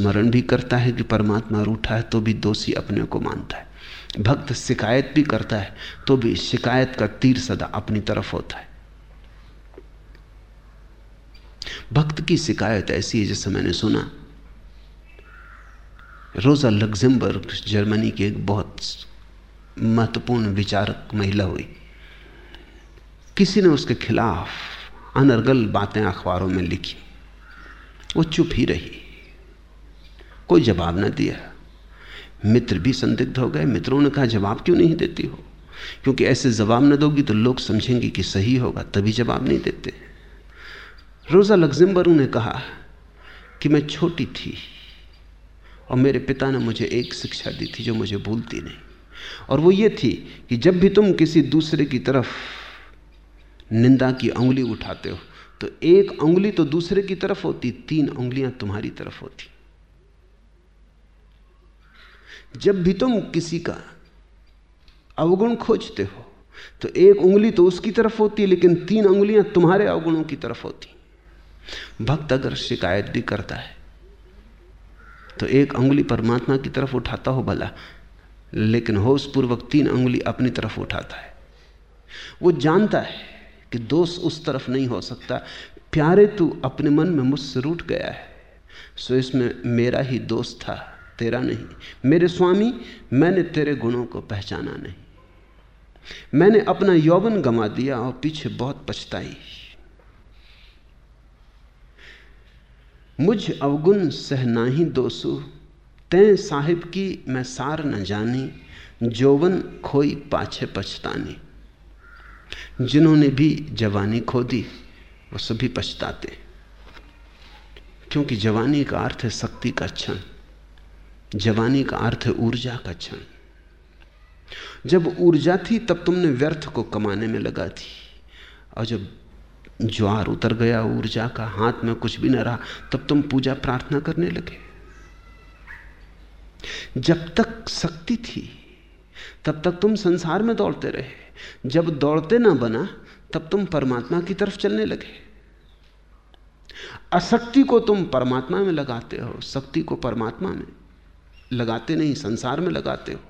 स्मरण भी करता है कि परमात्मा रूठा है तो भी दोषी अपने को मानता है। भक्त शिकायत भी करता है तो भी शिकायत का तीर सदा अपनी तरफ़ होता है। भक्त की शिकायत ऐसी है, जैसे मैंने सुना। रोजा लग्जमबर्ग, जर्मनी की एक बहुत महत्वपूर्ण विचारक महिला हुई। किसी ने उसके खिलाफ अनर्गल बातें अखबारों में लिखी। वो चुप ही रही। कोई जवाब ना दिया। मित्र भी संदिग्ध हो गए। मित्रों ने कहा, जवाब क्यों नहीं देती हो? क्योंकि ऐसे जवाब न दोगी तो लोग समझेंगे कि सही होगा, तभी जवाब नहीं देते। रोजा लग्जमबर्ग ने कहा कि मैं छोटी थी और मेरे पिता ने मुझे एक शिक्षा दी थी जो मुझे भूलती नहीं। और वो ये थी कि जब भी तुम किसी दूसरे की तरफ़ निंदा की उंगली उठाते हो तो एक उंगली तो दूसरे की तरफ़ होती, तीन उंगलियाँ तुम्हारी तरफ़ होती। जब भी तुम किसी का अवगुण खोजते हो तो एक उंगली तो उसकी तरफ़ होती है लेकिन तीन उंगलियाँ तुम्हारे अवगुणों की तरफ़ होती। भक्त अगर शिकायत भी करता है तो एक उंगली परमात्मा की तरफ़ उठाता हो भला, लेकिन होशपूर्वक तीन उंगली अपनी तरफ़ उठाता है। वो जानता है कि दोष उस तरफ़ नहीं हो सकता। प्यारे तू अपने मन में मुझसे रूठ गया है, सो इसमें मेरा ही दोष था। तेरा नहीं। मेरे स्वामी, मैंने तेरे गुणों को पहचाना नहीं। मैंने अपना यौवन गमा दिया और पीछे बहुत पछताई। मुझ अवगुण सह नाही दोसु। तय साहिब की मैं सार न जानी, जोवन खोई पाछे पछतानी। जिन्होंने भी जवानी खो दी वो सभी पछताते। क्योंकि जवानी का अर्थ है शक्ति का क्षण। जवानी का अर्थ है ऊर्जा का क्षण। जब ऊर्जा थी, तब तुमने व्यर्थ को कमाने में लगा दी। और जब ज्वार उतर गया ऊर्जा का, हाथ में कुछ भी न रहा, तब तुम पूजा प्रार्थना करने लगे। जब तक शक्ति थी, तब तक तुम संसार में दौड़ते रहे। जब दौड़ते ना बना, तब तुम परमात्मा की तरफ़ चलने लगे। अशक्ति को तुम परमात्मा में लगाते हो, शक्ति को परमात्मा में। लगाते नहीं, संसार में लगाते हो।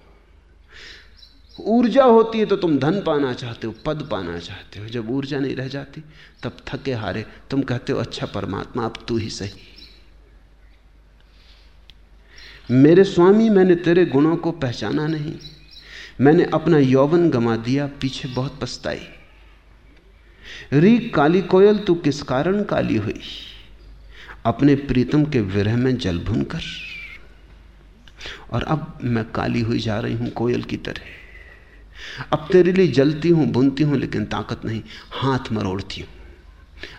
ऊर्जा होती है तो तुम धन पाना चाहते हो, पद पाना चाहते हो। जब ऊर्जा नहीं रह जाती, तब थके हारे, तुम कहते हो अच्छा परमात्मा, अब तू ही सही। मेरे स्वामी, मैंने तेरे गुणों को पहचाना नहीं। मैंने अपना यौवन गमा दिया, पीछे बहुत पछताई। री काली कोयल, तू किस कारण काली हुई? अपने प्रीतम के विरह में जल भुन कर। और अब मैं काली हुई जा रही हूँ, कोयल की तरह। अब तेरे लिए जलती हूँ, बुनती हूँ, लेकिन ताकत नहीं, हाथ मरोड़ती हूँ।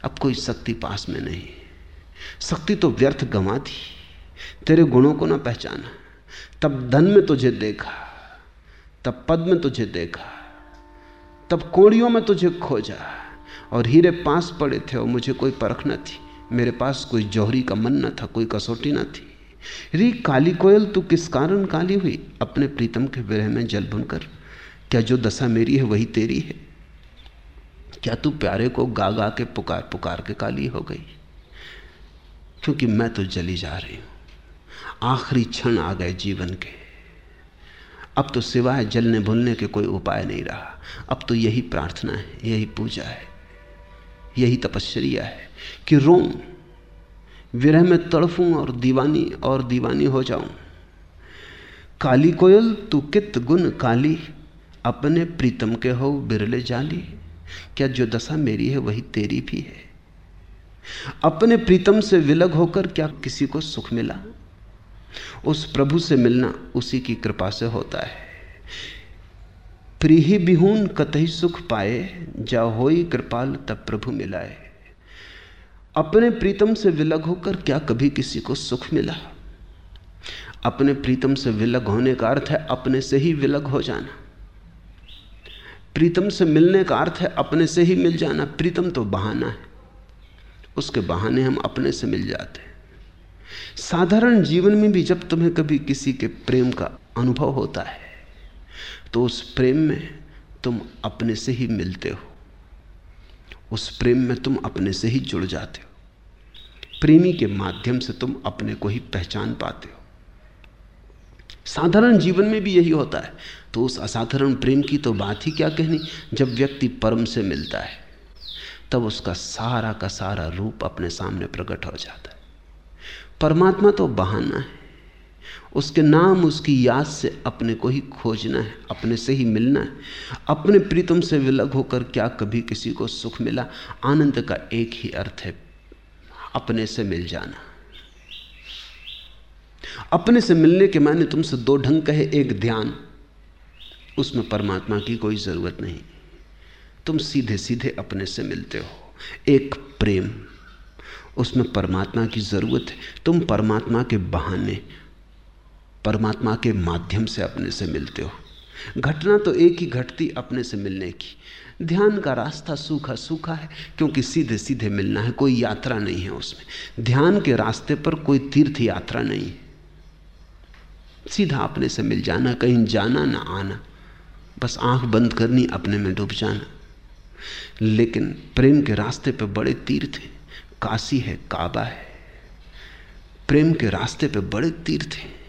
अब कोई शक्ति पास में नहीं। शक्ति तो व्यर्थ गंवा दी। तेरे गुणों को ना पहचाना। तब धन में तुझे देखा, तब पद में तुझे देखा, तब कोड़ियों में तुझे खोजा। और हीरे पास पड़े थे और मुझे कोई परख न थी। मेरे पास कोई जौहरी का मन न था, कोई कसौटी न थी। री, काली कोयल, तू किस कारण काली हुई? अपने प्रीतम के विरह में जल भुनकर क्या जो दशा मेरी है वही तेरी है? क्या तू प्यारे को गा गा के पुकार पुकार के काली हो गई? क्योंकि मैं तो जली जा रही हूँ। आखिरी क्षण आ गए जीवन के। अब तो सिवाय जलने भूलने के कोई उपाय नहीं रहा। अब तो यही प्रार्थना है, यही पूजा है, यही तपस्या है कि रोम विरह में तड़फूं और दीवानी और दीवानी हो जाऊँ। काली कोयल, तू कित गुण काली, अपने प्रीतम के हो बिरले जाली। क्या जो दशा मेरी है, वही तेरी भी है। अपने प्रीतम से विलग होकर क्या किसी को सुख मिला? उस प्रभु से मिलना उसी की कृपा से होता है। प्रीहि बिहून कतही सुख पाए, जा होई कृपाल तब प्रभु मिलाए। अपने प्रीतम से विलग होकर क्या कभी किसी को सुख मिला? अपने प्रीतम से विलग होने का अर्थ है अपने से ही विलग हो जाना। प्रीतम से मिलने का अर्थ है अपने से ही मिल जाना। प्रीतम तो बहाना है। उसके बहाने हम अपने से मिल जाते हैं। साधारण जीवन में भी जब तुम्हें कभी किसी के प्रेम का अनुभव होता है तो उस प्रेम में तुम अपने से ही मिलते हो। उस प्रेम में तुम अपने से ही जुड़ जाते हो। प्रेमी के माध्यम से तुम अपने को ही पहचान पाते हो। साधारण जीवन में भी यही होता है। तो उस असाधारण प्रेम की तो बात ही क्या कहनी? जब व्यक्ति परम से मिलता है, तब उसका सारा का सारा रूप अपने सामने प्रकट हो जाता है। परमात्मा तो बहाना है। उसके नाम उसकी याद से अपने को ही खोजना है, अपने से ही मिलना है। अपने प्रीतम से विलग होकर क्या कभी किसी को सुख मिला? आनंद का एक ही अर्थ है, अपने से मिल जाना। अपने से मिलने के माने तुमसे दो ढंग कहे एक ध्यान। उसमें परमात्मा की कोई ज़रूरत नहीं। तुम सीधे सीधे अपने से मिलते हो, एक प्रेम। उसमें परमात्मा की ज़रूरत है। तुम परमात्मा के बहाने परमात्मा के माध्यम से अपने से मिलते हो। घटना तो एक ही घटती अपने से मिलने की। ध्यान का रास्ता सूखा सूखा है, क्योंकि सीधे सीधे मिलना है, कोई यात्रा नहीं है उसमें। ध्यान के रास्ते पर कोई तीर्थ यात्रा नहीं है। सीधा अपने से मिल जाना, कहीं जाना ना आना। बस आँख बंद करनी, अपने में डूब जाना। लेकिन प्रेम के रास्ते पे बड़े तीर्थ हैं। काशी है, काबा है। प्रेम के रास्ते पे बड़े तीर्थ हैं।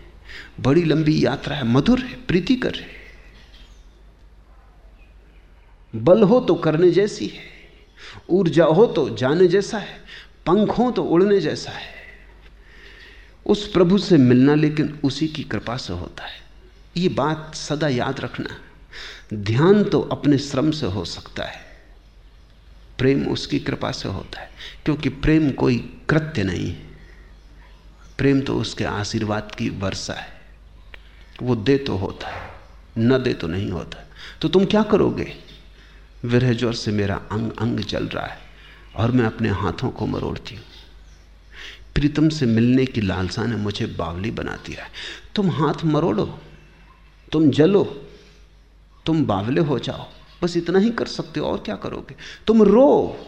बड़ी लंबी यात्रा है, मधुर है, प्रीतिकर है। बल हो तो करने जैसी है, ऊर्जा हो तो जाने जैसा है, पंख हो तो उड़ने जैसा है। उस प्रभु से मिलना लेकिन उसी की कृपा से होता है। ये बात सदा याद रखना, ध्यान तो अपने श्रम से हो सकता है। प्रेम उसकी कृपा से होता है, क्योंकि प्रेम कोई कृत्य नहीं है। प्रेम तो उसके आशीर्वाद की वर्षा है। वो दे तो होता है, न दे तो नहीं होता तो तुम क्या करोगे? विरह ज्वर से मेरा अंग अंग चल रहा है और मैं अपने हाथों को मरोड़ती हूँ। प्रीतम से मिलने की लालसा ने मुझे बावली बना दिया है। तुम हाथ मरोड़ो, तुम जलो, तुम बावले हो जाओ। बस इतना ही कर सकते हो, और क्या करोगे? तुम रो,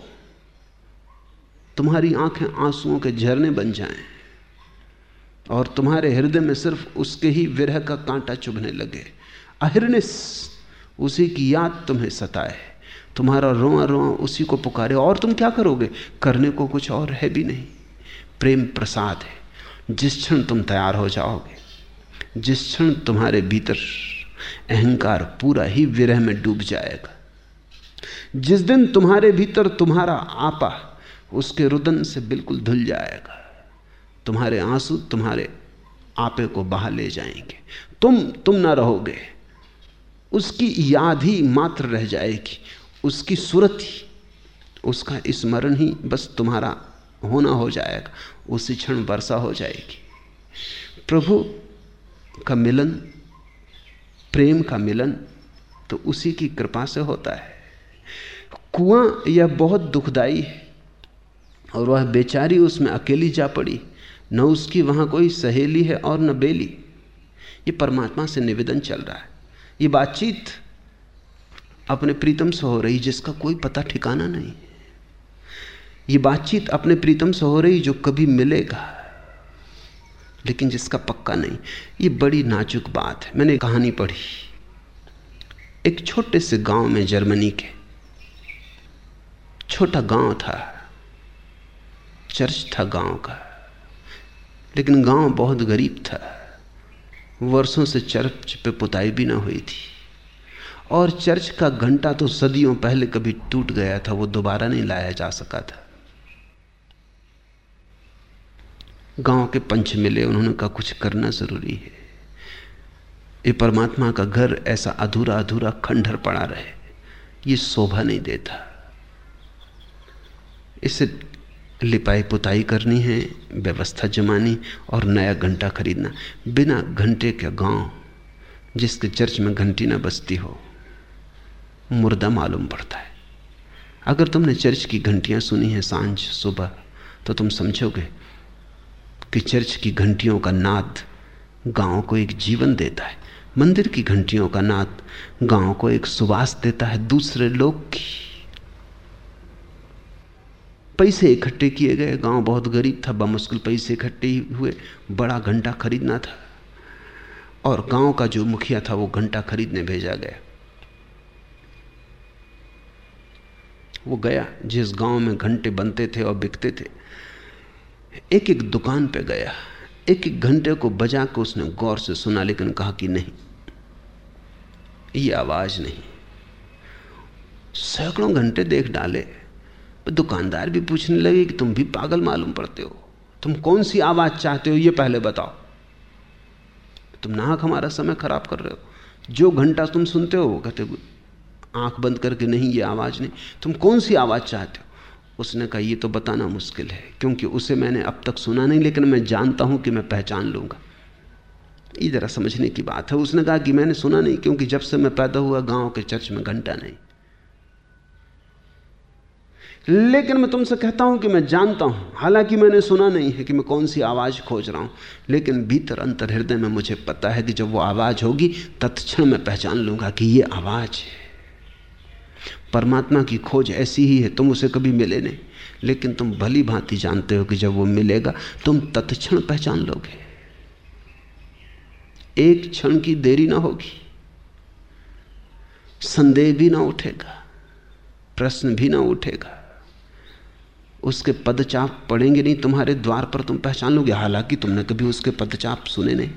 तुम्हारी आँखें आंसुओं के झरने बन जाएँ। और तुम्हारे हृदय में सिर्फ़ उसके ही विरह का कांटा चुभने लगे। अहिर्निस, उसी की याद तुम्हें सताए। तुम्हारा रोआ रोआ उसी को पुकारे। और तुम क्या करोगे? करने को कुछ और है भी नहीं। प्रेम प्रसाद है। जिस क्षण तुम तैयार हो जाओगे, जिस क्षण तुम्हारे भीतर अहंकार पूरा ही विरह में डूब जाएगा। जिस दिन तुम्हारे भीतर तुम्हारा आपा, उसके रुदन से बिल्कुल धुल जाएगा। तुम्हारे आँसू तुम्हारे आपे को बहा ले जाएँगे। तुम तुम ना रहोगे। उसकी याद ही मात्र रह जाएगी। उसकी सूरत ही, उसका स्मरण ही बस तुम्हारा होना हो जाएगा। उसी क्षण वर्षा हो जाएगी। प्रभु का मिलन, प्रेम का मिलन तो उसी की कृपा से होता है। कुआँ यह बहुत दुखदाई है और वह बेचारी उसमें अकेली जा पड़ी। न उसकी वहाँ कोई सहेली है और न बेली। ये परमात्मा से निवेदन चल रहा है। ये बातचीत अपने प्रीतम से हो रही, जिसका कोई पता ठिकाना नहीं ये बातचीत अपने प्रीतम से हो रही, जो कभी मिलेगा, लेकिन जिसका पक्का नहीं। ये बड़ी नाजुक बात है। मैंने कहानी पढ़ी। एक छोटे से गाँव में जर्मनी के छोटा गाँव था। चर्च था गाँव का। लेकिन गाँव बहुत गरीब था। वर्षों से चर्च पे पुताई भी ना हुई थी। और चर्च का घंटा तो सदियों पहले कभी टूट गया था, वो दोबारा नहीं लाया जा सका था। गाँव के पंच मिले, उन्होंने कहा, कुछ करना ज़रूरी है। ये परमात्मा का घर ऐसा अधूरा अधूरा खंडहर पड़ा रहे। ये शोभा नहीं देता। इसे लिपाई पुताई करनी है, व्यवस्था जमानी और नया घंटा खरीदना। बिना घंटे के गाँव, जिसके चर्च में घंटी ना बजती हो, मुर्दा मालूम पड़ता है। अगर तुमने चर्च की घंटियाँ सुनी हैं साँझ, सुबह तो तुम समझोगे कि चर्च की घंटियों का नाद गाँव को एक जीवन देता है। मंदिर की घंटियों का नाद गाँव को एक सुवास देता है, दूसरे लोग की। पैसे इकट्ठे किए गए। गाँव बहुत गरीब था, बमुश्किल पैसे इकट्ठे हुए। बड़ा घंटा खरीदना था। और गाँव का जो मुखिया था, वो घंटा खरीदने भेजा गया। वो गया, जिस गाँव में घंटे बनते थे और बिकते थे। एक एक दुकान पे गया। एक एक घंटे को बजा के उसने गौर से सुना, लेकिन कहा कि नहीं, ये आवाज़ नहीं। सैकड़ों घंटे देख डाले। दुकानदार भी पूछने लगे कि तुम भी पागल मालूम पड़ते हो। तुम कौन सी आवाज़ चाहते हो, ये पहले बताओ। तुम नाहक हमारा समय खराब कर रहे हो। जो घंटा तुम सुनते हो, वो कहते आँख बंद करके नहीं, ये आवाज़ नहीं। तुम कौन सी आवाज़ चाहते हो? उसने कहा, ये तो बताना मुश्किल है, क्योंकि उसे मैंने अब तक सुना नहीं, लेकिन मैं जानता हूँ कि मैं पहचान लूँगा। ये जरा समझने की बात है। उसने कहा कि मैंने सुना नहीं, क्योंकि जब से मैं पैदा हुआ, गाँव के चर्च में घंटा नहीं। लेकिन मैं तुमसे कहता हूँ कि मैं जानता हूँ। हालाँकि मैंने सुना नहीं है कि मैं कौन सी आवाज़ खोज रहा हूँ। लेकिन भीतर अंतर हृदय में मुझे पता है कि जब वो आवाज़ होगी, तत्क्षण मैं पहचान लूँगा कि ये आवाज़ है। परमात्मा की खोज ऐसी ही है, तुम उसे कभी मिले नहीं। लेकिन तुम भली भांति जानते हो कि जब वो मिलेगा, तुम तत्क्षण पहचान लोगे। एक क्षण की देरी ना होगी। संदेह भी ना उठेगा। प्रश्न भी ना उठेगा। उसके पदचाप पड़ेंगे नहीं, तुम्हारे द्वार पर तुम पहचान लोगे। हालाँकि तुमने कभी उसके पदचाप सुने नहीं।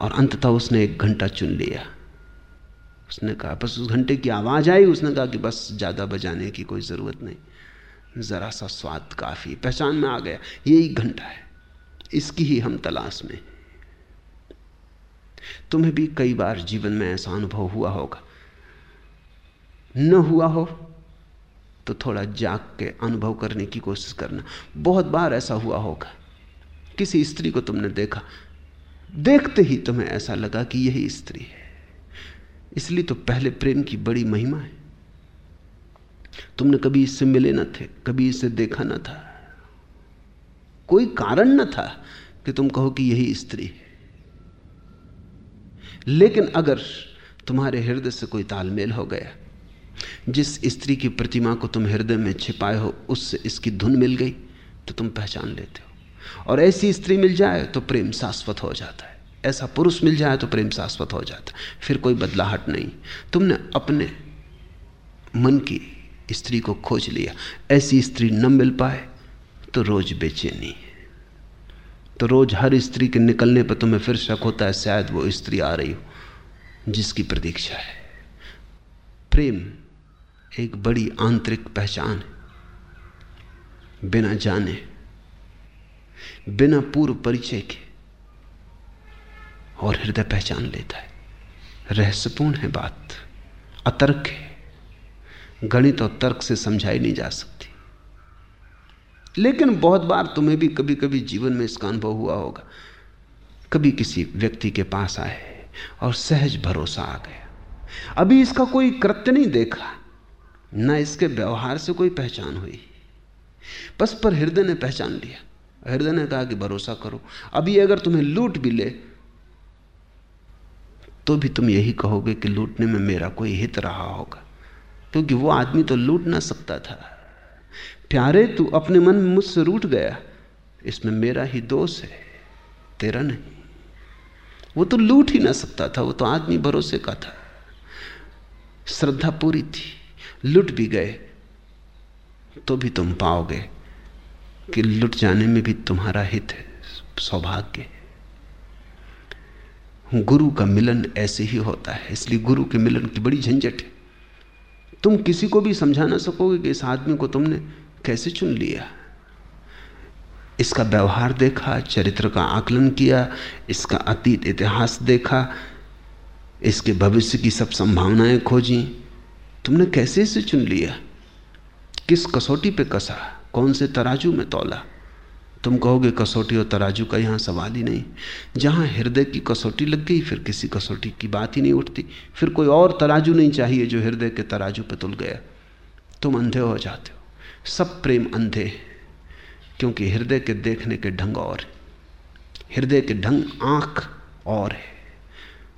और अंततः उसने एक घंटा चुन लिया। उसने कहा, बस उस घंटे की आवाज़ आई। उसने कहा कि बस ज़्यादा बजाने की कोई ज़रूरत नहीं। ज़रा सा स्वाद काफ़ी। पहचान में आ गया। यही घंटा है। इसकी ही हम तलाश में। तुम्हें भी कई बार जीवन में ऐसा अनुभव हुआ होगा। न हुआ हो तो थोड़ा जाग के अनुभव करने की कोशिश करना। बहुत बार ऐसा हुआ होगा। किसी स्त्री को तुमने देखा। देखते ही तुम्हें ऐसा लगा कि यही स्त्री है। इसलिए तो पहले प्रेम की बड़ी महिमा है। तुमने कभी इससे मिले न थे, कभी इसे देखा न था। कोई कारण न था कि तुम कहो कि यही स्त्री है। लेकिन अगर तुम्हारे हृदय से कोई तालमेल हो गया जिस स्त्री की प्रतिमा को तुम हृदय में छिपाए हो, उससे इसकी धुन मिल गई तो तुम पहचान लेते हो। और ऐसी स्त्री मिल जाए तो प्रेम शाश्वत हो जाता है। ऐसा पुरुष मिल जाए तो प्रेम शाश्वत हो जाता है। फिर कोई बदलाहट नहीं। तुमने अपने मन की स्त्री को खोज लिया। ऐसी स्त्री न मिल पाए तो रोज बेचैनी तो रोज हर स्त्री के निकलने पर तुम्हें फिर शक होता है, शायद वो स्त्री आ रही हो, जिसकी प्रतीक्षा है। प्रेम एक बड़ी आंतरिक पहचान है। बिना जाने, बिना पूर्व परिचय के और हृदय पहचान लेता है। रहस्यपूर्ण है बात, अतर्क है। गणित और तर्क से समझाई नहीं जा सकती। लेकिन बहुत बार तुम्हें भी कभी कभी जीवन में इसका अनुभव हुआ होगा। कभी किसी व्यक्ति के पास आए और सहज भरोसा आ गया। अभी इसका कोई कृत्य नहीं देखा। न इसके व्यवहार से कोई पहचान हुई। बस पर हृदय ने पहचान लिया। हृदय ने कहा कि भरोसा करो। अभी अगर तुम्हें लूट भी ले तो भी तुम यही कहोगे कि लूटने में मेरा कोई हित रहा होगा। क्योंकि वो आदमी तो लूट ना सकता था। प्यारे, तू अपने मन में मुझसे रूट गया। इसमें मेरा ही दोष है, तेरा नहीं। वो तो लूट ही ना सकता था, वो तो आदमी भरोसे का था। श्रद्धा पूरी थी। लुट भी गए तो भी तुम पाओगे कि लुट जाने में भी तुम्हारा हित है, सौभाग्य है। गुरु का मिलन ऐसे ही होता है, इसलिए गुरु के मिलन की बड़ी झंझट है। तुम किसी को भी समझा ना सकोगे कि इस आदमी को तुमने कैसे चुन लिया? इसका व्यवहार देखा, चरित्र का आकलन किया, इसका अतीत इतिहास देखा, इसके भविष्य की सब संभावनाएँ खोजी तुमने कैसे इसे चुन लिया? किस कसौटी पे कसा? कौन से तराजू में तोला? तुम कहोगे कसौटी और तराजू का यहाँ सवाल ही नहीं। जहाँ हृदय की कसौटी लग गई, फिर किसी कसौटी की बात ही नहीं उठती। फिर कोई और तराजू नहीं चाहिए जो हृदय के तराजू पे तुल गया। तुम अंधे हो जाते हो। सब प्रेम अंधे क्योंकि हृदय के देखने के ढंग और हृदय के ढंग आँख और है।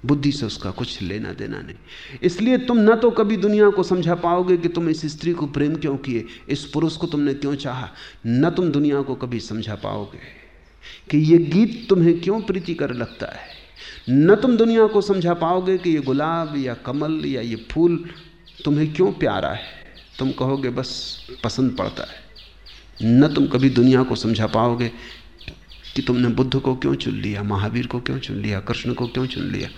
बुद्धि से उसका कुछ लेना देना नहीं। इसलिए तुम न तो कभी दुनिया को समझा पाओगे कि तुम इस स्त्री को प्रेम क्यों किए, इस पुरुष को तुमने क्यों चाहा, न तुम दुनिया को कभी समझा पाओगे कि ये गीत तुम्हें क्यों प्रीति कर लगता है। न तुम दुनिया को समझा पाओगे कि ये गुलाब या कमल या ये फूल तुम्हें क्यों प्यारा है। तुम कहोगे, बस, पसंद पड़ता है। न तुम कभी दुनिया को समझा पाओगे कि तुमने बुद्ध को क्यों चुन लिया, महावीर को क्यों चुन लिया, कृष्ण को क्यों चुन लिया?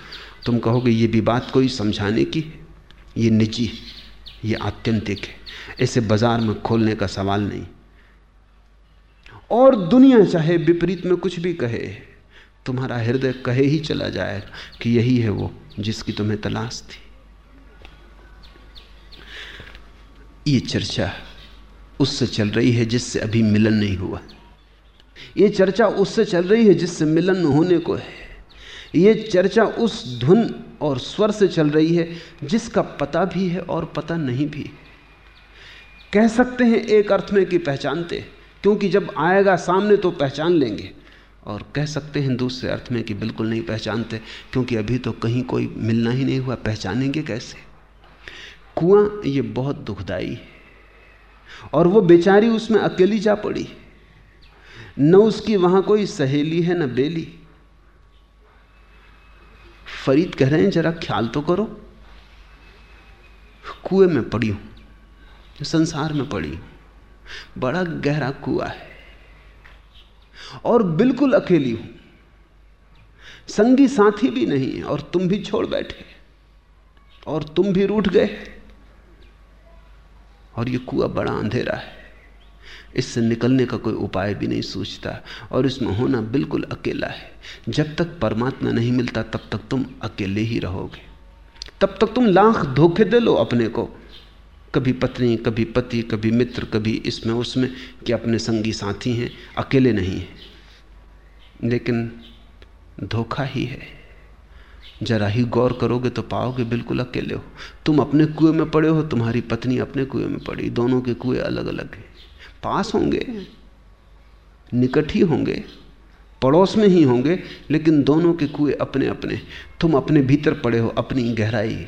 तुम कहोगे, ये भी बात कोई समझाने की ये निजी ये आत्यंतिक है। इसे बाज़ार में खोलने का सवाल नहीं। और दुनिया चाहे विपरीत में कुछ भी कहे, तुम्हारा हृदय कहे ही चला जाएगा कि यही है वो जिसकी तुम्हें तलाश थी। ये चर्चा उससे चल रही है जिससे अभी मिलन नहीं हुआ। ये चर्चा उससे चल रही है जिससे मिलन होने को है। ये चर्चा उस धुन और स्वर से चल रही है जिसका पता भी है और पता नहीं भी। कह सकते हैं एक अर्थ में कि पहचानते, क्योंकि जब आएगा सामने तो पहचान लेंगे। और कह सकते हैं दूसरे अर्थ में कि बिल्कुल नहीं पहचानते, क्योंकि अभी तो कहीं कोई मिलना ही नहीं हुआ, पहचानेंगे कैसे? कुआँ ये बहुत दुखदाई है, और वो बेचारी उसमें अकेली जा पड़ी। न उसकी वहाँ कोई सहेली है, न बेली। फरीद कह रहे हैं, जरा ख्याल तो करो। कुएँ में पड़ी हूँ संसार में पड़ी हूँ। बड़ा गहरा कुआ है। और बिल्कुल अकेली हूँ। संगी साथी भी नहीं है, और तुम भी छोड़ बैठे और तुम भी रूठ गए और ये कुआ बड़ा अंधेरा है। इससे निकलने का कोई उपाय भी नहीं सोचता और इसमें होना बिल्कुल अकेला है। जब तक परमात्मा नहीं मिलता, तब तक तुम अकेले ही रहोगे। तब तक तुम लाख धोखे दे लो अपने को। कभी पत्नी, कभी पति, कभी मित्र, कभी इसमें उसमें कि अपने संगी साथी हैं, अकेले नहीं हैं। लेकिन धोखा ही है। जरा ही गौर करोगे तो पाओगे बिल्कुल अकेले हो। तुम अपने कुएँ में पड़े हो, तुम्हारी पत्नी अपने कुएँ में पड़ी, दोनों के कुएँ अलग अलग हैं। पास होंगे, निकट ही होंगे, पड़ोस में ही होंगे, लेकिन दोनों के कुएँ अपने अपने तुम अपने भीतर पड़े हो, अपनी गहराई,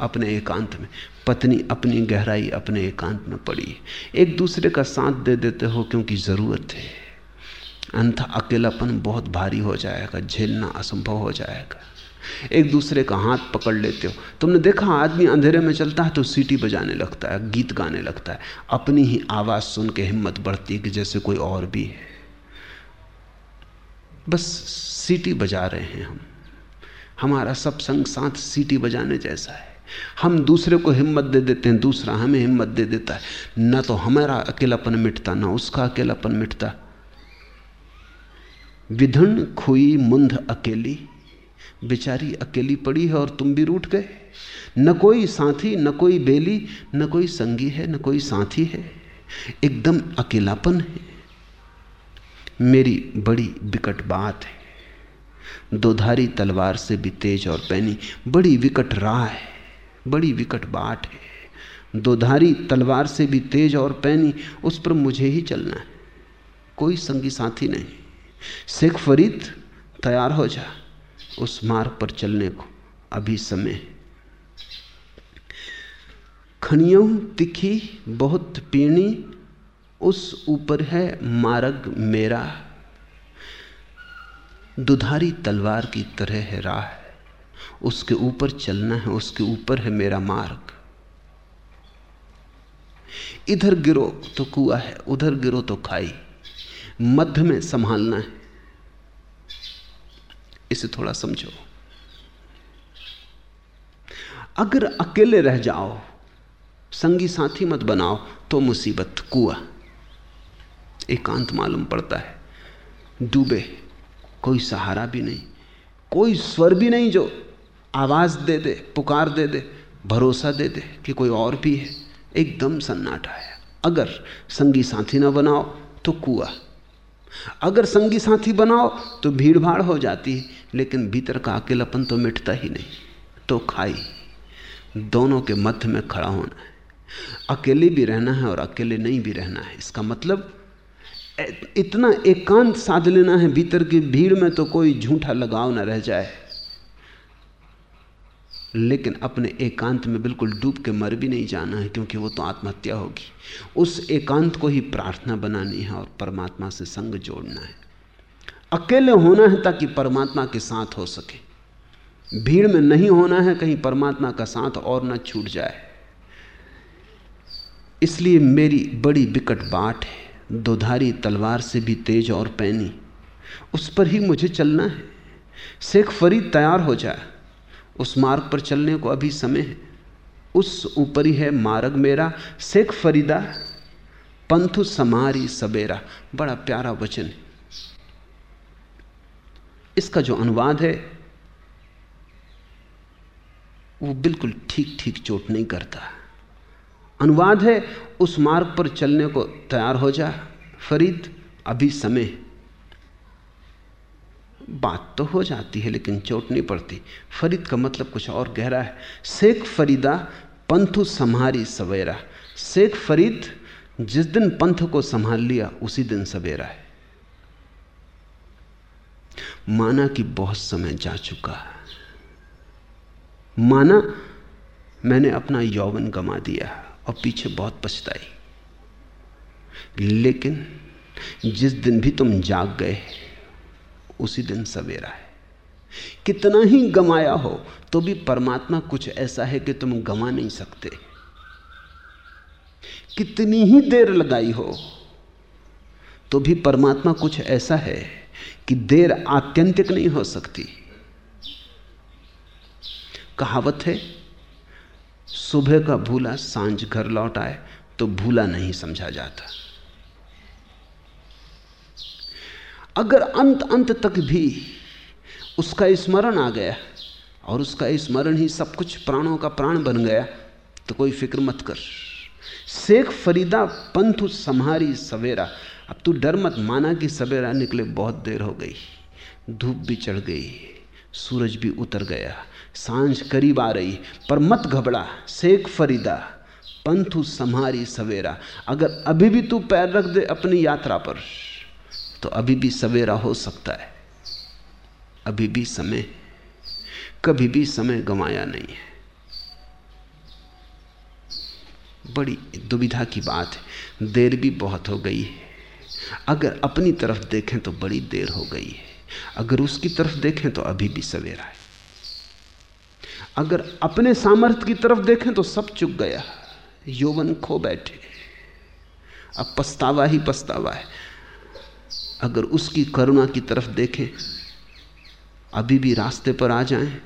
अपने एकांत में। पत्नी अपनी गहराई, अपने एकांत में पड़ी। एक दूसरे का साथ दे देते हो क्योंकि ज़रूरत है। अंत अकेलापन बहुत भारी हो जाएगा, झेलना असंभव हो जाएगा। एक दूसरे का हाथ पकड़ लेते हो। तुमने देखा, आदमी अंधेरे में चलता है तो सीटी बजाने लगता है, गीत गाने लगता है। अपनी ही आवाज़ सुन के हिम्मत बढ़ती है कि जैसे कोई और भी है। बस सीटी बजा रहे हैं हम। हमारा सब संग साथ सीटी बजाने जैसा है। हम दूसरे को हिम्मत दे देते हैं, दूसरा हमें हिम्मत दे देता है। न तो हमारा अकेलापन मिटता, ना उसका अकेलापन मिटता। विधन खुई मुंध अकेली। बेचारी अकेली पड़ी है और तुम भी रूठ गए। न कोई साथी, न कोई बेली, न कोई संगी है, न कोई साथी है। एकदम अकेलापन है। मेरी बड़ी विकट बात है। दोधारी तलवार से भी तेज और पैनी। बड़ी विकट राह है। बड़ी विकट बाट है। दोधारी तलवार से भी तेज और पैनी। उस पर मुझे ही चलना है। कोई संगी साथी नहीं। शेख फरीद तैयार हो जा। उस मार्ग पर चलने को अभी समय खनियों तिखी, बहुत पीणी, उस ऊपर है मार्ग मेरा। दुधारी तलवार की तरह है राह। उसके ऊपर चलना है, उसके ऊपर है मेरा मार्ग। इधर गिरो तो कुआ है, उधर गिरो तो खाई। मध्य में संभालना है इसे थोड़ा समझो। अगर अकेले रह जाओ, संगी साथी मत बनाओ तो मुसीबत कुआ। एकांत मालूम पड़ता है। डूबे, कोई सहारा भी नहीं, कोई स्वर भी नहीं जो आवाज़ दे दे, पुकार दे दे, भरोसा दे दे कि कोई और भी है। एकदम सन्नाटा है। अगर संगी साथी ना बनाओ तो कुआ। अगर संगी साथी बनाओ तो भीड़ भाड़ हो जाती है, लेकिन भीतर का अकेलापन तो मिटता ही नहीं। तो खाई। दोनों के मध्य में खड़ा होना है। अकेले भी रहना है और अकेले नहीं भी रहना है। इसका मतलब इतना एकांत साध लेना है, भीतर की भीड़ में तो कोई झूठा लगाव ना रह जाए। लेकिन अपने एकांत में बिल्कुल डूब के मर भी नहीं जाना है, क्योंकि वो तो आत्महत्या होगी। उस एकांत को ही प्रार्थना बनानी है और परमात्मा से संग जोड़ना है। अकेले होना है ताकि परमात्मा के साथ हो सके। भीड़ में नहीं होना है, कहीं परमात्मा का साथ और न छूट जाए। इसलिए मेरी बड़ी विकट बाट है। दोधारी तलवार से भी तेज और पैनी। उस पर ही मुझे चलना है। शेख फरीद तैयार हो जाए। उस मार्ग पर चलने को अभी समय है। उस ऊपर ही है मार्ग मेरा। शेख फरीदा, पंथु समारी सबेरा। बड़ा प्यारा वचन है। इसका जो अनुवाद है, वो बिल्कुल ठीक ठीक चोट नहीं करता। अनुवाद है, उस मार्ग पर चलने को तैयार हो जा। फरीद, अभी समय बात तो हो जाती है, लेकिन चोट नहीं पड़ती। फरीद का मतलब कुछ और गहरा है। शेख फरीदा पंथु संहारी सवेरा। शेख फरीद जिस दिन पंथ को संभाल लिया, उसी दिन सवेरा है। माना कि बहुत समय जा चुका है। माना मैंने अपना यौवन गमा दिया और पीछे बहुत पछताई। लेकिन जिस दिन भी तुम जाग गए उसी दिन सवेरा है। कितना ही गमाया हो तो भी परमात्मा कुछ ऐसा है कि तुम गमा नहीं सकते। कितनी ही देर लगाई हो तो भी परमात्मा कुछ ऐसा है कि देर आत्यंतिक नहीं हो सकती। कहावत है, सुबह का भूला साँझ घर लौट आए तो भूला नहीं समझा जाता। अगर अंत अंत तक भी उसका स्मरण आ गया और उसका स्मरण ही सब कुछ प्राणों का प्राण बन गया तो कोई फ़िक्र मत कर। शेख फरीदा पंथ संहारी सवेरा। अब तू डर मत माना कि सवेरा निकले बहुत देर हो गई। धूप भी चढ़ गई, सूरज भी उतर गया, साँझ करीब आ रही, पर मत घबरा। शेख फरीदा पंथु संहारी सवेरा। अगर अभी भी तू पैर रख दे अपनी यात्रा पर तो अभी भी सवेरा हो सकता है। अभी भी समय, कभी भी समय गंवाया नहीं है। बड़ी दुविधा की बात है। देर भी बहुत हो गई है। अगर अपनी तरफ़ देखें तो बड़ी देर हो गई है। अगर उसकी तरफ़ देखें तो अभी भी सवेरा है। अगर अपने सामर्थ्य की तरफ़ देखें तो सब चुक गया। यौवन खो बैठे। अब पछतावा ही पछतावा है। अगर उसकी करुणा की तरफ़ देखें, अभी भी रास्ते पर आ जाएँ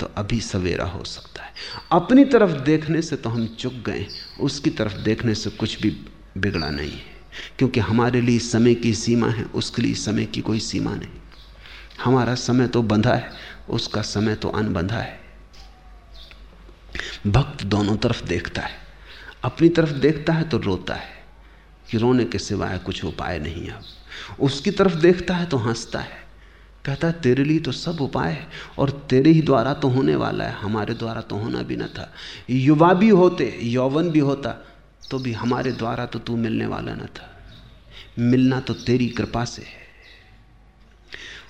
तो अभी सवेरा हो सकता है। अपनी तरफ़ देखने से तो हम चुक गए, उसकी तरफ़ देखने से कुछ भी बिगड़ा नहीं है। क्योंकि हमारे लिए समय की सीमा है, उसके लिए समय की कोई सीमा नहीं। हमारा समय तो बंधा है, उसका समय तो अनबंधा है। भक्त दोनों तरफ़ देखता है, अपनी तरफ़ देखता है तो रोता है, कि रोने के सिवाय कुछ उपाय नहीं अब। उसकी तरफ़ देखता है तो हंसता है। कहता है, तेरे लिए तो सब उपाय है और तेरे ही द्वारा तो होने वाला है, हमारे द्वारा तो होना भी न था। युवा भी होते, यौवन भी होता तो भी हमारे द्वारा तो तू मिलने वाला न था। मिलना तो तेरी कृपा से है।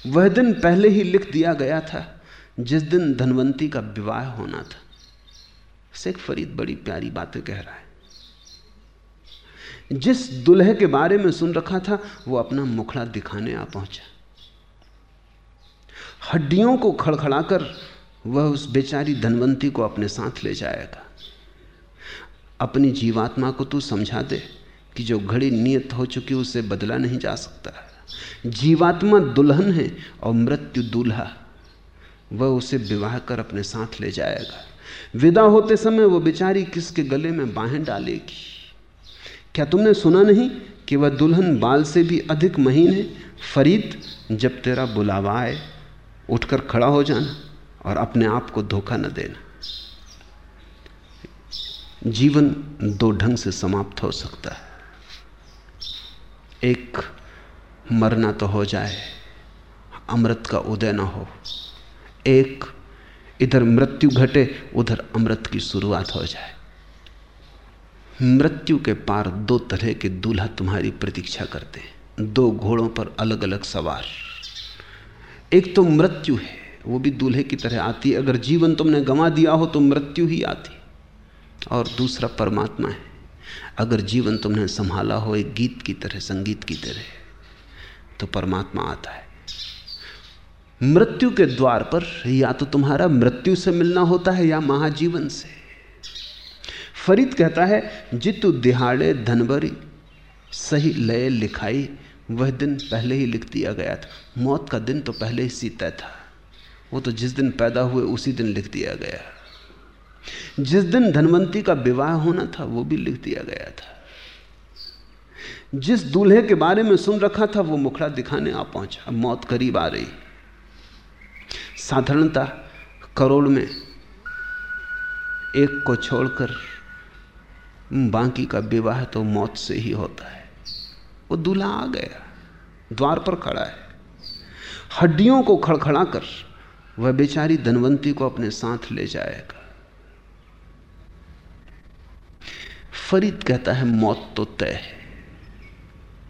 वह दिन पहले ही लिख दिया गया था, जिस दिन धनवंती का विवाह होना था। शेख फरीद बड़ी प्यारी बातें कह रहा है। जिस दुल्हे के बारे में सुन रखा था, वो अपना मुखड़ा दिखाने आ पहुँचा। हड्डियों को खड़खड़ाकर वह उस बेचारी धनवंती को अपने साथ ले जाएगा। अपनी जीवात्मा को तू समझा दे कि जो घड़ी नियत हो चुकी उसे बदला नहीं जा सकता। जीवात्मा दुल्हन है और मृत्यु दूल्हा, वह उसे विवाह कर अपने साथ ले जाएगा। विदा होते समय वो बेचारी किसके गले में बाहें डालेगी? क्या तुमने सुना नहीं कि वह दुल्हन बाल से भी अधिक महीन है? फरीद, जब तेरा बुलावा आए, उठकर खड़ा हो जाना और अपने आप को धोखा न देना। जीवन दो ढंग से समाप्त हो सकता है। एक, मरना तो हो जाए, अमृत का उदय ना हो। एक, इधर मृत्यु घटे, उधर अमृत की शुरुआत हो जाए। मृत्यु के पार दो तरह के दूल्हा तुम्हारी प्रतीक्षा करते हैं। दो घोड़ों पर अलग अलग सवार। एक तो मृत्यु है, वो भी दूल्हे की तरह आती है। अगर जीवन तुमने गंवा दिया हो तो मृत्यु ही आती। और दूसरा परमात्मा है, अगर जीवन तुमने संभाला हो एक गीत की तरह, संगीत की तरह तो परमात्मा आता है। मृत्यु के द्वार पर या तो तुम्हारा मृत्यु से मिलना होता है या महाजीवन से। फरीद कहता है, जितु दिहाड़े धनबरी, सही लय लिखाई, वह दिन पहले ही लिख दिया गया था। मौत का दिन तो पहले ही सीता था। वो तो जिस दिन पैदा हुए, उसी दिन लिख दिया गया। जिस दिन धनवंती का विवाह होना था, वो भी लिख दिया गया था। जिस दूल्हे के बारे में सुन रखा था, वो मुखड़ा दिखाने आ पहुँचा। मौत करीब आ रही। साधारणता करोड़ में एक को छोड़कर बाकी का विवाह तो मौत से ही होता है। वो दूल्हा आ गया, द्वार पर खड़ा है। हड्डियों को खड़खड़ा कर वह बेचारी धनवंती को अपने साथ ले जाएगा। फरीद कहता है, मौत तो तय है,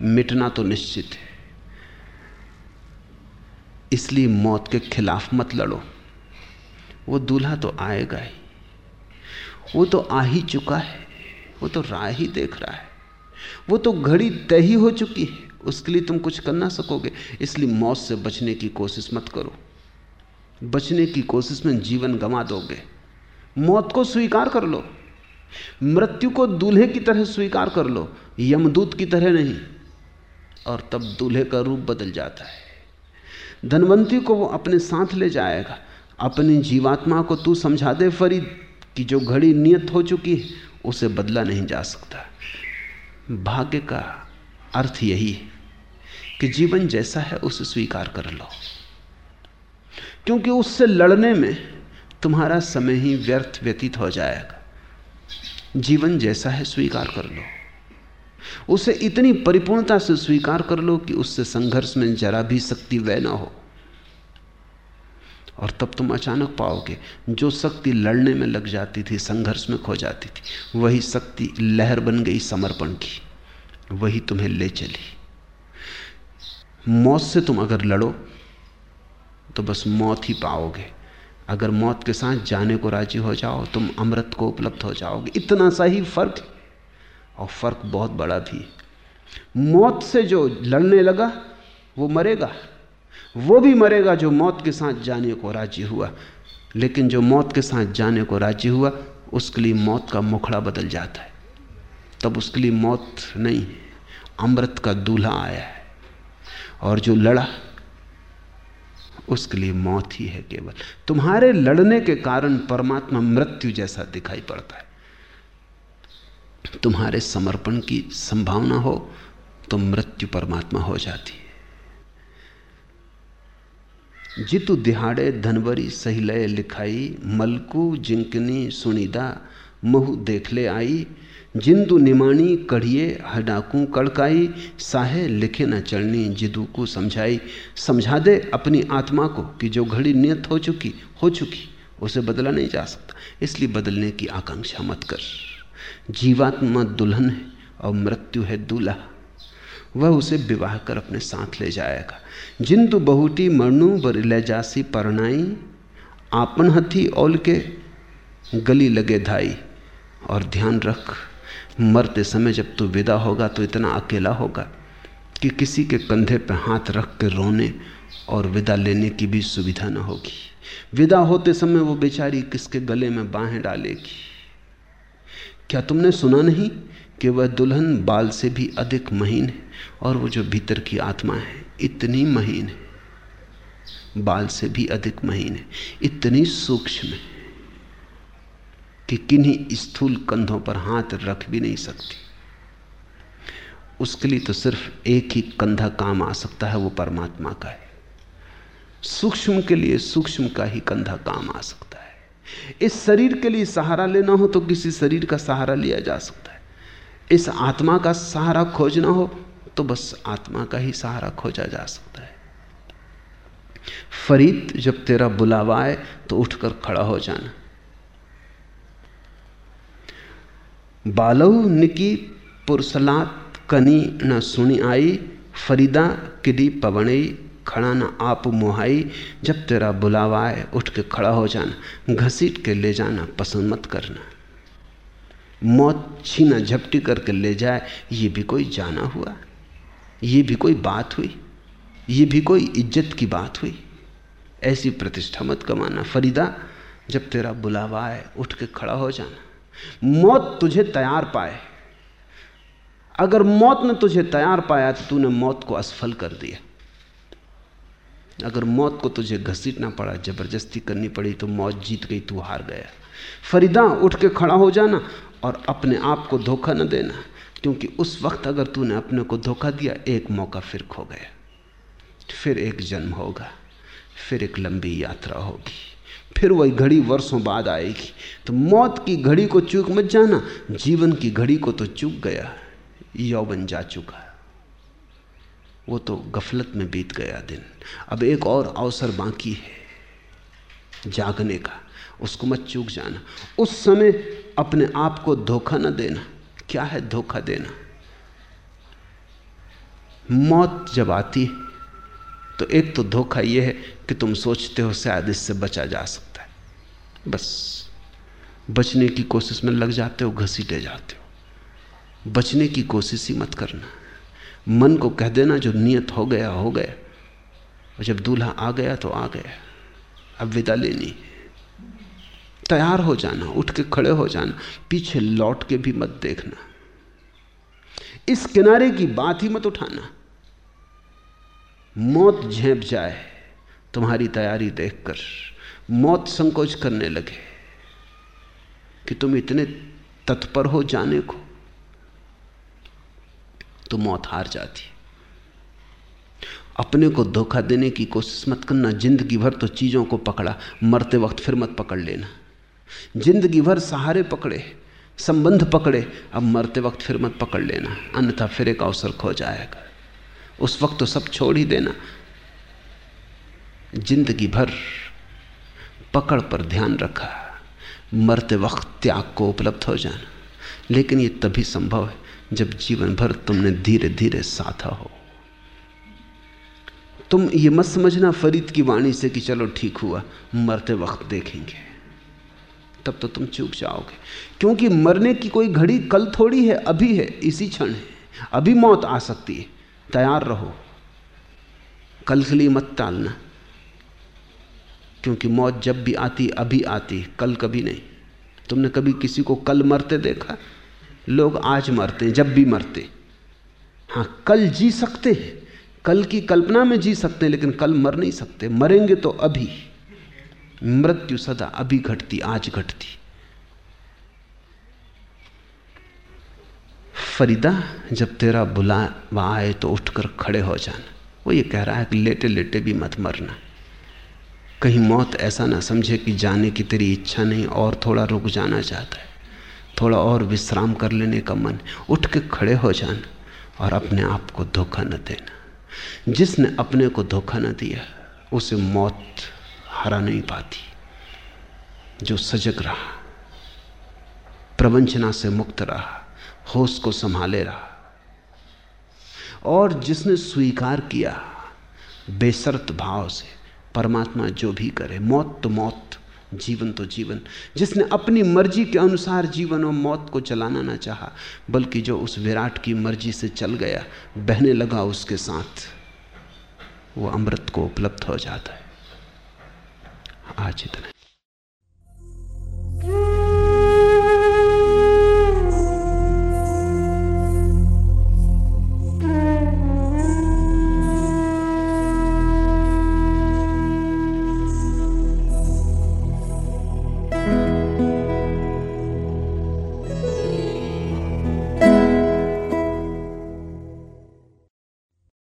मिटना तो निश्चित है। इसलिए मौत के खिलाफ मत लड़ो। वो दूल्हा तो आएगा ही। वो तो आ ही चुका है। वो तो राह ही देख रहा है। वो तो घड़ी तय ही हो चुकी है। उसके लिए तुम कुछ कर ना सकोगे। इसलिए मौत से बचने की कोशिश मत करो। बचने की कोशिश में जीवन गंवा दोगे। मौत को स्वीकार कर लो। मृत्यु को दूल्हे की तरह स्वीकार कर लो। यमदूत की तरह नहीं। और तब दूल्हे का रूप बदल जाता है। धनवंती को वो अपने साथ ले जाएगा। अपनी जीवात्मा को तू समझा दे फरीद कि जो घड़ी नियत हो चुकी है उसे बदला नहीं जा सकता। भाग्य का अर्थ यही है कि जीवन जैसा है, उसे स्वीकार कर लो। क्योंकि उससे लड़ने में तुम्हारा समय ही व्यर्थ व्यतीत हो जाएगा। जीवन जैसा है, स्वीकार कर लो। उसे इतनी परिपूर्णता से स्वीकार कर लो कि उससे संघर्ष में जरा भी शक्ति वह ना हो। और तब तुम अचानक पाओगे, जो शक्ति लड़ने में लग जाती थी, संघर्ष में खो जाती थी, वही शक्ति लहर बन गई समर्पण की, वही तुम्हें ले चली। मौत से तुम अगर लड़ो तो बस मौत ही पाओगे। अगर मौत के साथ जाने को राज़ी हो जाओ, तुम अमृत को उपलब्ध हो जाओगे। इतना सा ही फ़र्क और फ़र्क बहुत बड़ा भी मौत से जो लड़ने लगा, वो मरेगा। वो भी मरेगा जो मौत के साथ जाने को राज़ी हुआ। लेकिन जो मौत के साथ जाने को राज़ी हुआ, उसके लिए मौत का मुखड़ा बदल जाता है। तब उसके लिए मौत नहीं है अमृत का दूल्हा आया है। और जो लड़ा, उसके लिए मौत ही है केवल। तुम्हारे लड़ने के कारण परमात्मा मृत्यु जैसा दिखाई पड़ता है। तुम्हारे समर्पण की संभावना हो तो मृत्यु परमात्मा हो जाती है। जितु दिहाड़े धनवरी सहिलय लिखाई, मलकू जिंकनी सुनिदा, महु देखले आई। जिंदु निमाणी कढ़िए हडाकू कड़काई, साहे लिखे न चढ़नी जिदू को समझाई। समझा दे अपनी आत्मा को कि जो घड़ी नियत हो चुकी हो चुकी, उसे बदला नहीं जा सकता। इसलिए बदलने की आकांक्षा मत कर। जीवात्मा दुल्हन है और मृत्यु है दूल्हा। वह उसे विवाह कर अपने साथ ले जाएगा। जिंदु बहुटी मरनू बर ले जासी परनाई आपन हथी ओल के गली लगे धाई। और ध्यान रख, मरते समय जब तू विदा होगा तो इतना अकेला होगा कि किसी के कंधे पर हाथ रख के रोने और विदा लेने की भी सुविधा न होगी। विदा होते समय वो बेचारी किसके गले में बाहें डालेगी? क्या तुमने सुना नहीं कि वह दुल्हन बाल से भी अधिक महीन है और वो जो भीतर की आत्मा है, इतनी महीन है। बाल से भी अधिक महीन है। इतनी सूक्ष्म है कि किन्हीं स्थूल कंधों पर हाथ रख भी नहीं सकती। उसके लिए तो सिर्फ़ एक ही कंधा काम आ सकता है, वो परमात्मा का है। सूक्ष्म के लिए सूक्ष्म का ही कंधा काम आ सकता है। इस शरीर के लिए सहारा लेना हो तो किसी शरीर का सहारा लिया जा सकता है। इस आत्मा का सहारा खोजना हो तो बस आत्मा का ही सहारा खोजा जा सकता है। फरीद, जब तेरा बुलावा आए तो उठकर खड़ा हो जाना। बालऊ निकी पुरसलात कनी न सुनी आई, फरीदा किडी पवणई खड़ा ना आप मुहाई। जब तेरा बुलावा आए उठ के खड़ा हो जाना। घसीट के ले जाना, पसंद मत करना। मौत छीना झपटी करके ले जाए, ये भी कोई जाना हुआ। ये भी कोई बात हुई। ये भी कोई इज़्ज़त की बात हुई। ऐसी प्रतिष्ठा मत कमाना। फरीदा, जब तेरा बुलावा आए, उठ के खड़ा हो जाना। मौत तुझे तैयार पाए। अगर मौत ने तुझे तैयार पाया तो तूने मौत को असफल कर दिया। अगर मौत को तुझे घसीटना पड़ा, ज़बरदस्ती करनी पड़ी तो मौत जीत गई, तू हार गया। फरीदा, उठ के खड़ा हो जाना। और अपने आप को धोखा न देना, क्योंकि उस वक्त अगर तूने अपने को धोखा दिया, एक मौका फिर खो गया। फिर एक जन्म होगा, फिर एक लंबी यात्रा होगी, फिर वही घड़ी वर्षों बाद आएगी। तो मौत की घड़ी को चूक मत जाना, जीवन की घड़ी को तो चूक गया, यौवन जा चुका। वो तो गफलत में बीत गया दिन। अब एक और अवसर बाकी है, जागने का, उसको मत चूक जाना। उस समय अपने आप को धोखा न देना। क्या है धोखा देना? मौत जब आती है तो एक तो धोखा यह है कि तुम सोचते हो शायद इससे बचा जा सकता है। बस। बचने की कोशिश में लग जाते हो, घसीटे जाते हो। बचने की कोशिश ही मत करना। मन को कह देना, जो नियत हो गया हो गया। और जब दूल्हा आ गया तो आ गया। अब विदा लेनी तैयार हो जाना, उठ के खड़े हो जाना, पीछे लौट के भी मत देखना। इस किनारे की बात ही मत उठाना। मौत झेप जाए, तुम्हारी तैयारी देखकर मौत संकोच करने लगे कि तुम इतने तत्पर हो जाने को तो मौत हार जाती। अपने को धोखा देने की कोशिश मत करना, ज़िंदगी भर तो चीज़ों को पकड़ा, मरते वक्त फिर मत पकड़ लेना। ज़िंदगी भर सहारे पकड़े, संबंध पकड़े, अब मरते वक्त फिर मत पकड़ लेना, अन्यथा फिर एक अवसर खो जाएगा। उस वक्त तो सब छोड़ ही देना। ज़िंदगी भर पकड़ पर ध्यान रखा, मरते वक्त त्याग को उपलब्ध हो जाना। लेकिन ये तभी संभव है जब जीवन भर तुमने धीरे धीरे साथा हो। तुम ये मत समझना फरीद की वाणी से कि चलो ठीक हुआ, मरते वक्त देखेंगे। तब तो तुम चूक जाओगे। क्योंकि मरने की कोई घड़ी कल थोड़ी है, अभी है, इसी क्षण है। अभी मौत आ सकती है। तैयार रहो। कल के लिए मत टालना। क्योंकि मौत जब भी आती, अभी आती कल कभी नहीं। तुमने कभी किसी को कल मरते देखा? लोग आज मरते हैं, जब भी मरते। हाँ कल जी सकते हैं। कल की कल्पना में जी सकते हैं, लेकिन कल मर नहीं सकते। मरेंगे तो अभी। मृत्यु सदा अभी घटती, आज घटती। फरीदा, जब तेरा बुला बुलावा आए तो उठकर खड़े हो जाना। वो ये कह रहा है कि लेटे लेटे भी मत मरना। कहीं मौत ऐसा ना समझे कि जाने की तेरी इच्छा नहीं, और थोड़ा रुक जाना चाहता है। थोड़ा और विश्राम कर लेने का मन। उठ के खड़े हो जाना और अपने आप को धोखा न देना। जिसने अपने को धोखा न दिया, उसे मौत हरा नहीं पाती, जो सजग रहा, प्रवंचना से मुक्त रहा, होश को संभाले रहा। और जिसने स्वीकार किया, बेसरत भाव से परमात्मा जो भी करे, मौत तो मौत, जीवन तो जीवन। जिसने अपनी मर्ज़ी के अनुसार जीवन और मौत को चलाना ना चाहा, बल्कि जो उस विराट की मर्ज़ी से चल गया, बहने लगा उसके साथ, वो अमृत को उपलब्ध हो जाता है। आज इतना।